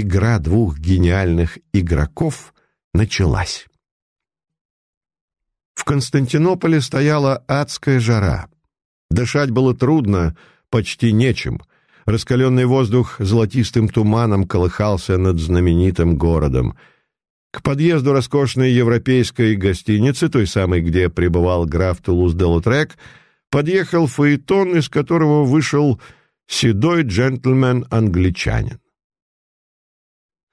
игра двух гениальных игроков началась. В Константинополе стояла адская жара. Дышать было трудно, почти нечем. Раскаленный воздух золотистым туманом колыхался над знаменитым городом. К подъезду роскошной европейской гостиницы, той самой, где пребывал граф Тулуз-де-Лутрек, подъехал фаэтон, из которого вышел седой джентльмен-англичанин.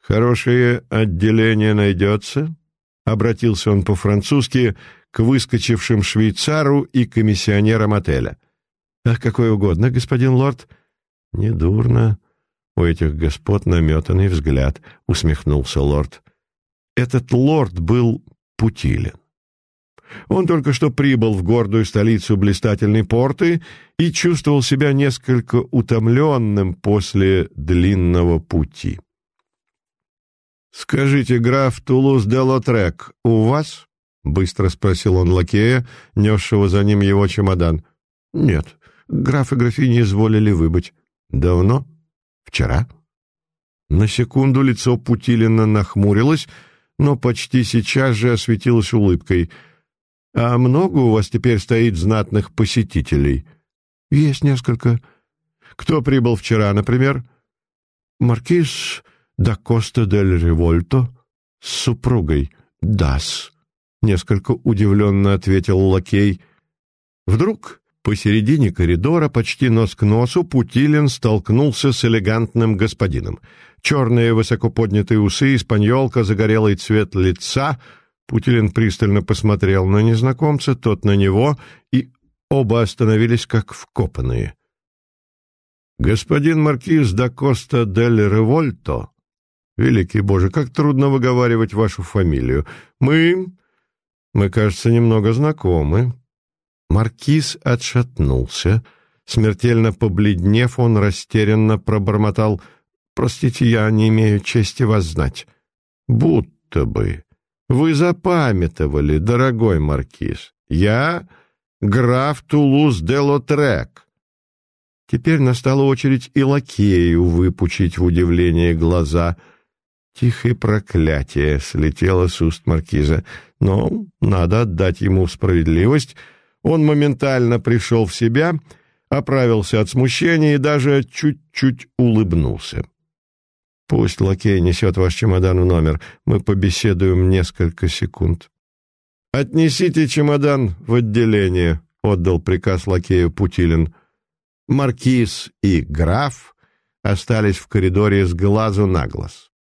«Хорошее отделение найдется?» — обратился он по-французски к выскочившим швейцару и комиссионерам отеля. «Ах, какой угодно, господин лорд!» «Недурно. У этих господ наметанный взгляд», — усмехнулся лорд. Этот лорд был Путилин. Он только что прибыл в гордую столицу блистательной порты и чувствовал себя несколько утомленным после длинного пути. «Скажите, граф Тулуз-де-Лотрек у вас?» — быстро спросил он лакея, несшего за ним его чемодан. «Нет, граф и графиня изволили выбыть». «Давно?» «Вчера». На секунду лицо Путилина нахмурилось, но почти сейчас же осветилось улыбкой — «А много у вас теперь стоит знатных посетителей?» «Есть несколько». «Кто прибыл вчера, например?» «Маркиз да Коста дель Револьто с супругой Дас», — несколько удивленно ответил лакей. Вдруг посередине коридора, почти нос к носу, Путилин столкнулся с элегантным господином. Черные высоко поднятые усы, испаньолка, загорелый цвет лица — Путилин пристально посмотрел на незнакомца, тот на него, и оба остановились как вкопанные. «Господин маркиз да Коста дель Револьто, великий Боже, как трудно выговаривать вашу фамилию. Мы, мы, кажется, немного знакомы». Маркиз отшатнулся. Смертельно побледнев, он растерянно пробормотал «Простите, я не имею чести вас знать». «Будто бы». Вы запамятовали, дорогой маркиз. Я граф Тулуз-де-Лотрек. Теперь настала очередь и лакею выпучить в удивление глаза. Тихое проклятие слетело с уст маркиза. Но надо отдать ему справедливость. Он моментально пришел в себя, оправился от смущения и даже чуть-чуть улыбнулся. Пусть лакей несет ваш чемодан в номер. Мы побеседуем несколько секунд. «Отнесите чемодан в отделение», — отдал приказ лакею Путилин. Маркиз и граф остались в коридоре с глазу на глаз.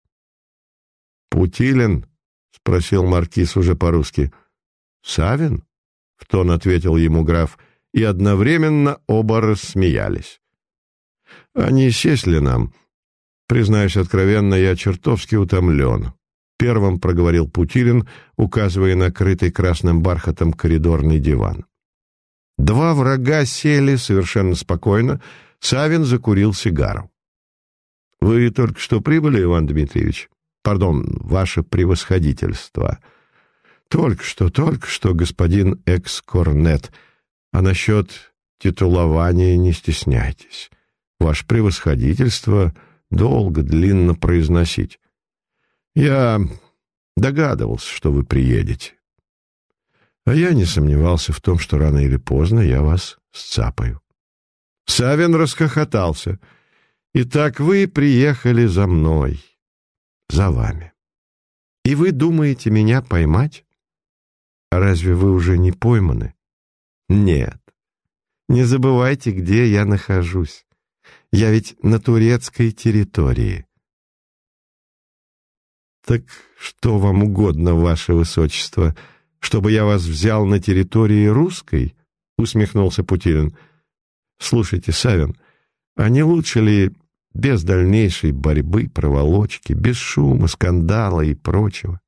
«Путилин?» — спросил маркиз уже по-русски. «Савин?» — в тон ответил ему граф, и одновременно оба рассмеялись. «А не сесть ли нам?» Признаюсь откровенно, я чертовски утомлен. Первым проговорил Путилин, указывая на крытый красным бархатом коридорный диван. Два врага сели совершенно спокойно. Савин закурил сигару. — Вы только что прибыли, Иван Дмитриевич? Пардон, ваше превосходительство. — Только что, только что, господин экс-корнет. А насчет титулования не стесняйтесь. Ваше превосходительство долго, длинно произносить. Я догадывался, что вы приедете. А я не сомневался в том, что рано или поздно я вас сцапаю. Савин расхохотался. «Итак, вы приехали за мной, за вами. И вы думаете меня поймать? Разве вы уже не пойманы? Нет. Не забывайте, где я нахожусь. Я ведь на турецкой территории. Так что вам угодно, ваше высочество, чтобы я вас взял на территории русской? Усмехнулся Путилин. Слушайте, Савин, а не лучше ли без дальнейшей борьбы, проволочки, без шума, скандала и прочего?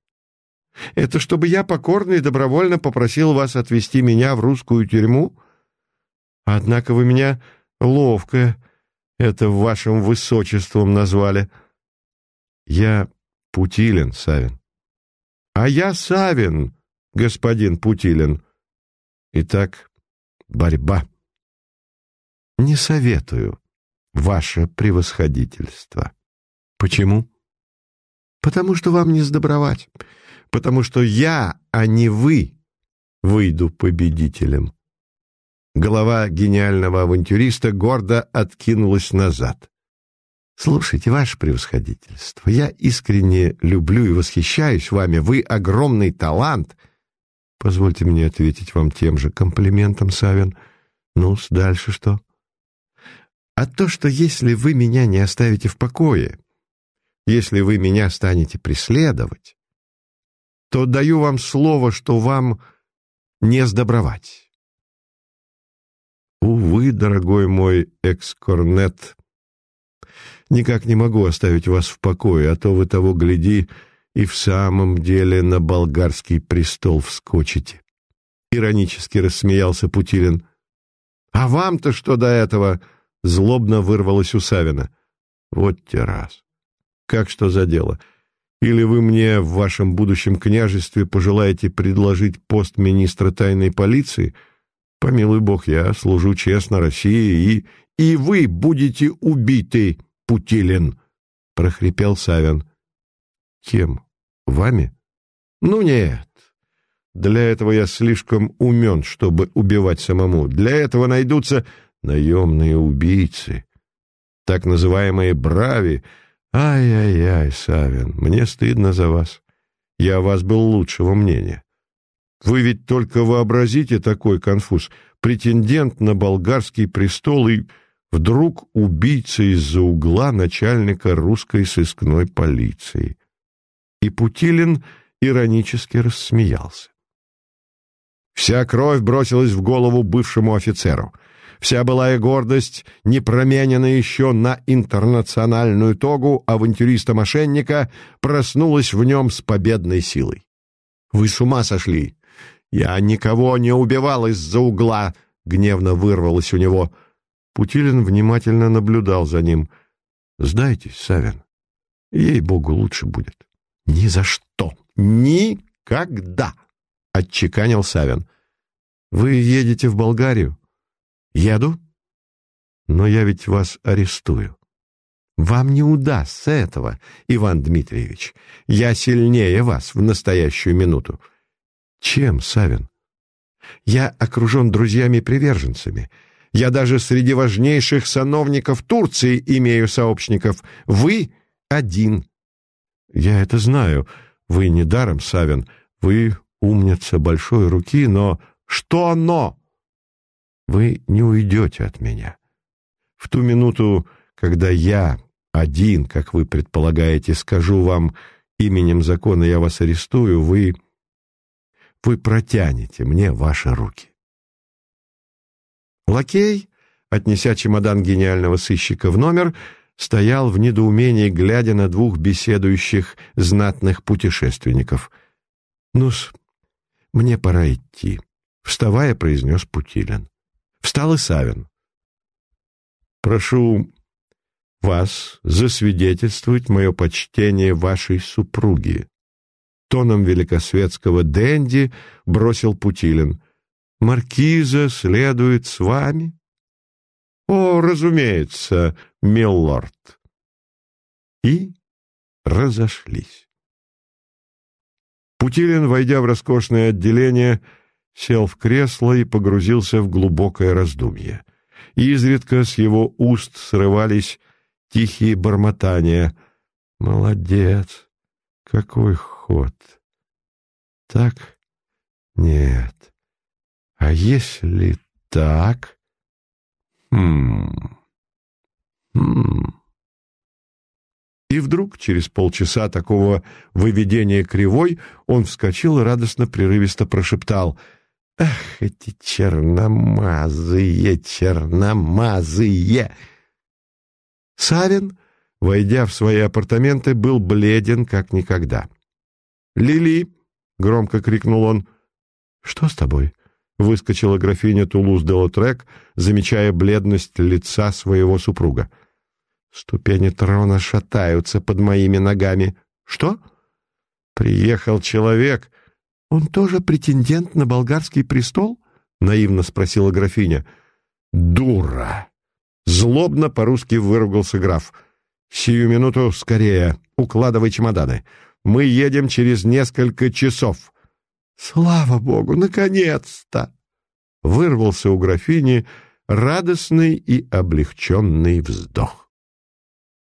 Это чтобы я покорно и добровольно попросил вас отвезти меня в русскую тюрьму? Однако вы меня ловко это вашим высочеством назвали. Я Путилин, Савин. А я Савин, господин Путилин. Итак, борьба. Не советую, ваше превосходительство. Почему? Потому что вам не сдобровать. Потому что я, а не вы, выйду победителем. Голова гениального авантюриста гордо откинулась назад. «Слушайте, ваше превосходительство, я искренне люблю и восхищаюсь вами. Вы огромный талант». «Позвольте мне ответить вам тем же комплиментом, Савин. ну дальше что?» «А то, что если вы меня не оставите в покое, если вы меня станете преследовать, то даю вам слово, что вам не сдобровать». Увы, дорогой мой экскорнет, никак не могу оставить вас в покое, а то вы того гляди и в самом деле на болгарский престол вскочите. Иронически рассмеялся Путилин. А вам-то что до этого? Злобно вырвалось у Савина. Вот те раз. Как что за дело? Или вы мне в вашем будущем княжестве пожелаете предложить пост министра тайной полиции — Помилуй бог, я служу честно России, и... И вы будете убиты, Путилин, — прохрипел Савин. Кем? Вами? Ну нет. Для этого я слишком умен, чтобы убивать самому. Для этого найдутся наемные убийцы, так называемые брави. Ай-яй-яй, Савин, мне стыдно за вас. Я о вас был лучшего мнения. Вы ведь только вообразите такой конфуз. Претендент на болгарский престол и вдруг убийца из-за угла начальника русской сыскной полиции. И Путилин иронически рассмеялся. Вся кровь бросилась в голову бывшему офицеру. Вся былая гордость, не променена еще на интернациональную тогу авантюриста-мошенника, проснулась в нем с победной силой. «Вы с ума сошли! «Я никого не убивал из-за угла!» — гневно вырвалось у него. Путилин внимательно наблюдал за ним. «Сдайтесь, Савин. Ей-богу, лучше будет». «Ни за что! Никогда!» — отчеканил Савин. «Вы едете в Болгарию?» «Еду. Но я ведь вас арестую». «Вам не удастся этого, Иван Дмитриевич. Я сильнее вас в настоящую минуту. Чем, Савин? Я окружен друзьями-приверженцами. Я даже среди важнейших сановников Турции имею сообщников. Вы один. Я это знаю. Вы не даром, Савин. Вы умница большой руки, но... Что но? Вы не уйдете от меня. В ту минуту, когда я один, как вы предполагаете, скажу вам именем закона я вас арестую, вы вы протянете мне ваши руки. Лакей, отнеся чемодан гениального сыщика в номер, стоял в недоумении, глядя на двух беседующих знатных путешественников. «Ну-с, мне пора идти», — вставая, произнес Путилин. Встал и Савин. «Прошу вас засвидетельствовать мое почтение вашей супруги», тоном великосветского денди бросил Путилин. «Маркиза следует с вами?» «О, разумеется, милорд!» И разошлись. Путилин, войдя в роскошное отделение, сел в кресло и погрузился в глубокое раздумье. Изредка с его уст срывались тихие бормотания. «Молодец! Какой ход. Так? Нет. А если так? Хм. Хм. И вдруг, через полчаса такого выведения кривой, он вскочил и радостно прерывисто прошептал «Ах, эти черномазые, черномазые!» Савин, войдя в свои апартаменты, был бледен как никогда. «Лили!» — громко крикнул он. «Что с тобой?» — выскочила графиня Тулуз-де-Лотрек, замечая бледность лица своего супруга. «Ступени трона шатаются под моими ногами. Что?» «Приехал человек. Он тоже претендент на болгарский престол?» — наивно спросила графиня. «Дура!» — злобно по-русски выругался граф. «Сию минуту скорее. Укладывай чемоданы. Мы едем через несколько часов». «Слава богу, наконец-то!» Вырвался у графини радостный и облегченный вздох.